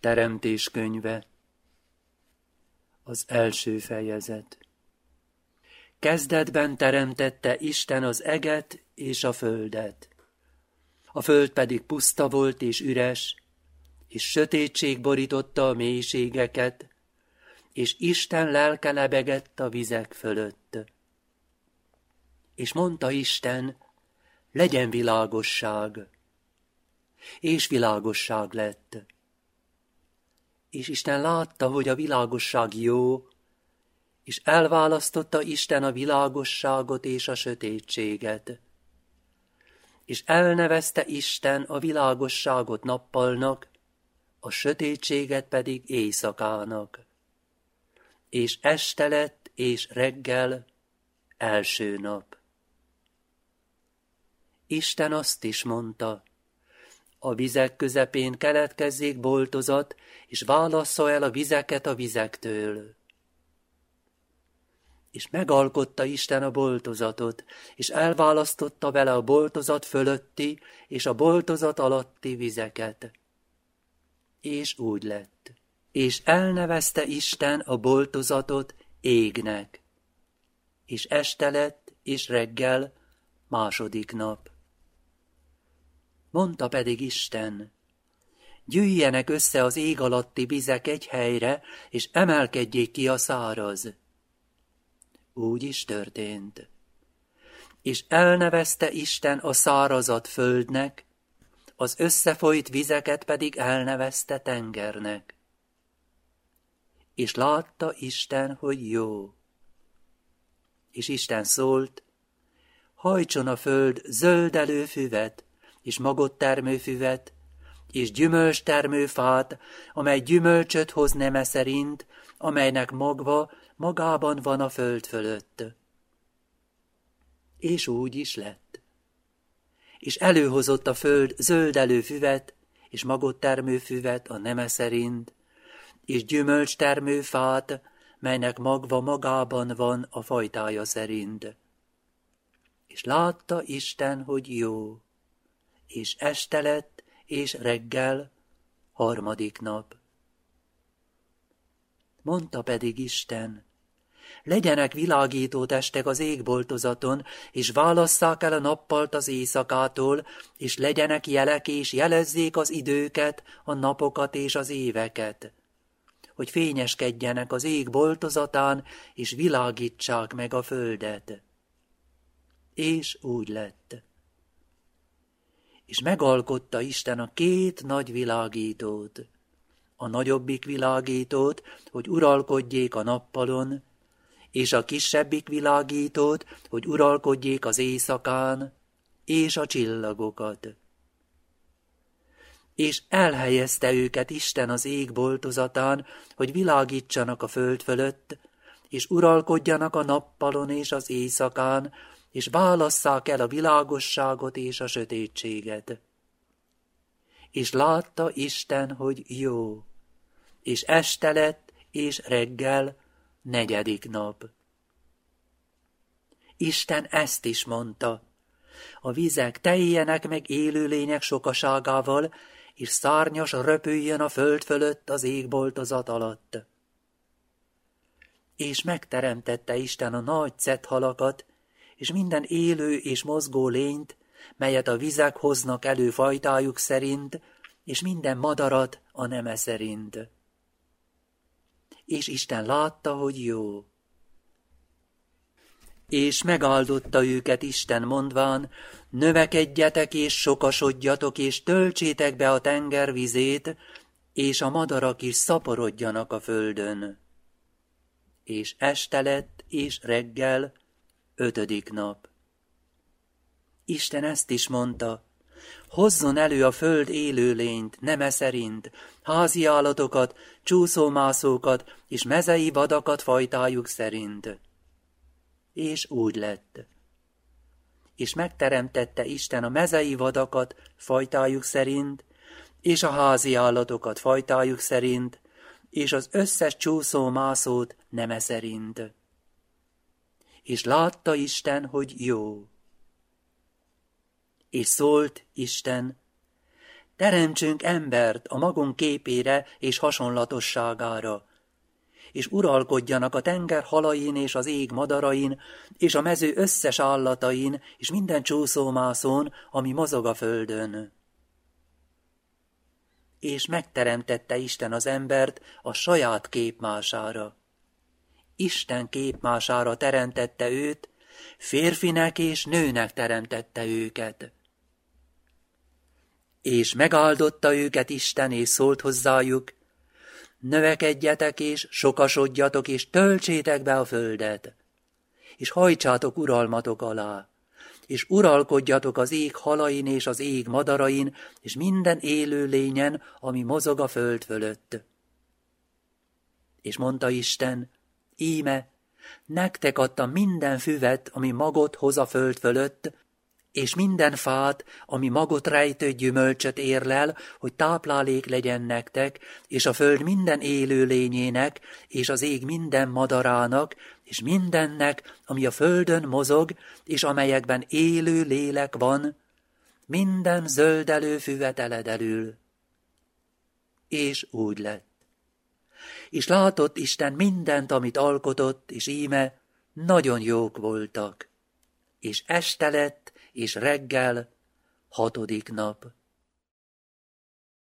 Teremtés könyve Az első fejezet Kezdetben teremtette Isten az eget és a földet. A föld pedig puszta volt és üres, és sötétség borította a mélységeket, és Isten lelke lebegett a vizek fölött. És mondta Isten, legyen világosság, és világosság lett. És Isten látta, hogy a világosság jó, és elválasztotta Isten a világosságot és a sötétséget. És elnevezte Isten a világosságot nappalnak, a sötétséget pedig éjszakának. És este lett, és reggel, első nap. Isten azt is mondta, a vizek közepén keletkezzék boltozat, és válassza el a vizeket a vizektől. És megalkotta Isten a boltozatot, és elválasztotta vele a boltozat fölötti és a boltozat alatti vizeket. És úgy lett. És elnevezte Isten a boltozatot égnek. És este lett, és reggel, második nap. Mondta pedig Isten, gyűjjenek össze az ég alatti vizek egy helyre, és emelkedjék ki a száraz. Úgy is történt. És elnevezte Isten a szárazat földnek, az összefolyt vizeket pedig elnevezte tengernek. És látta Isten, hogy jó. És Isten szólt, hajtson a föld zöldelő füvet, és magot termőfüvet, és gyümölcs termőfát, amely gyümölcsöt hoz neme szerint, amelynek magva magában van a föld fölött. És úgy is lett. És előhozott a föld zöldelő füvet, és magot termőfüvet a neme szerint, és gyümölcs termőfát, melynek magva magában van a fajtája szerint. És látta Isten, hogy jó és este lett, és reggel, harmadik nap. Mondta pedig Isten, legyenek világító testek az égboltozaton, és válasszák el a nappalt az éjszakától, és legyenek jelek, és jelezzék az időket, a napokat és az éveket, hogy fényeskedjenek az ég boltozatán, és világítsák meg a földet. És úgy lett és megalkotta Isten a két nagy világítót. A nagyobbik világítót, hogy uralkodjék a nappalon, és a kisebbik világítót, hogy uralkodjék az éjszakán, és a csillagokat. És elhelyezte őket Isten az ég boltozatán, hogy világítsanak a föld fölött, és uralkodjanak a nappalon és az éjszakán, és válasszák el a világosságot és a sötétséget. És látta Isten, hogy jó, és este lett, és reggel, negyedik nap. Isten ezt is mondta, a vizek teljenek meg élőlények sokaságával, és szárnyas röpüljön a föld fölött az égboltozat alatt. És megteremtette Isten a nagy halakat, és minden élő és mozgó lényt, melyet a vizek hoznak elő fajtájuk szerint, és minden madarat a neme szerint. És Isten látta, hogy jó. És megáldotta őket Isten mondván, növekedjetek és sokasodjatok, és töltsétek be a tenger vizét, és a madarak is szaporodjanak a földön. És este lett, és reggel, Ötödik nap. Isten ezt is mondta, hozzon elő a föld élőlényt, neme szerint, házi állatokat, csúszómászókat és mezei vadakat fajtájuk szerint. És úgy lett. És megteremtette Isten a mezei vadakat fajtájuk szerint, és a házi állatokat fajtájuk szerint, és az összes csúszómászót neme szerint és látta Isten, hogy jó. És szólt Isten, teremtsünk embert a magunk képére és hasonlatosságára, és uralkodjanak a tenger halain és az ég madarain, és a mező összes állatain, és minden csúszómászón, ami mozog a földön. És megteremtette Isten az embert a saját képmására. Isten képmására teremtette őt, férfinek és nőnek teremtette őket. És megáldotta őket Isten, és szólt hozzájuk, növekedjetek és sokasodjatok, és töltsétek be a földet, és hajtsátok uralmatok alá, és uralkodjatok az ég halain és az ég madarain, és minden élő lényen, ami mozog a föld fölött. És mondta Isten, íme, nektek adtam minden füvet, ami magot hoz a föld fölött, és minden fát, ami magot rejtő gyümölcsöt érlel, hogy táplálék legyen nektek, és a föld minden élő lényének, és az ég minden madarának, és mindennek, ami a földön mozog, és amelyekben élő lélek van, minden zöldelő füvet eledelül. És úgy lett. És látott Isten mindent, amit alkotott, és íme, nagyon jók voltak. És este lett, és reggel, hatodik nap.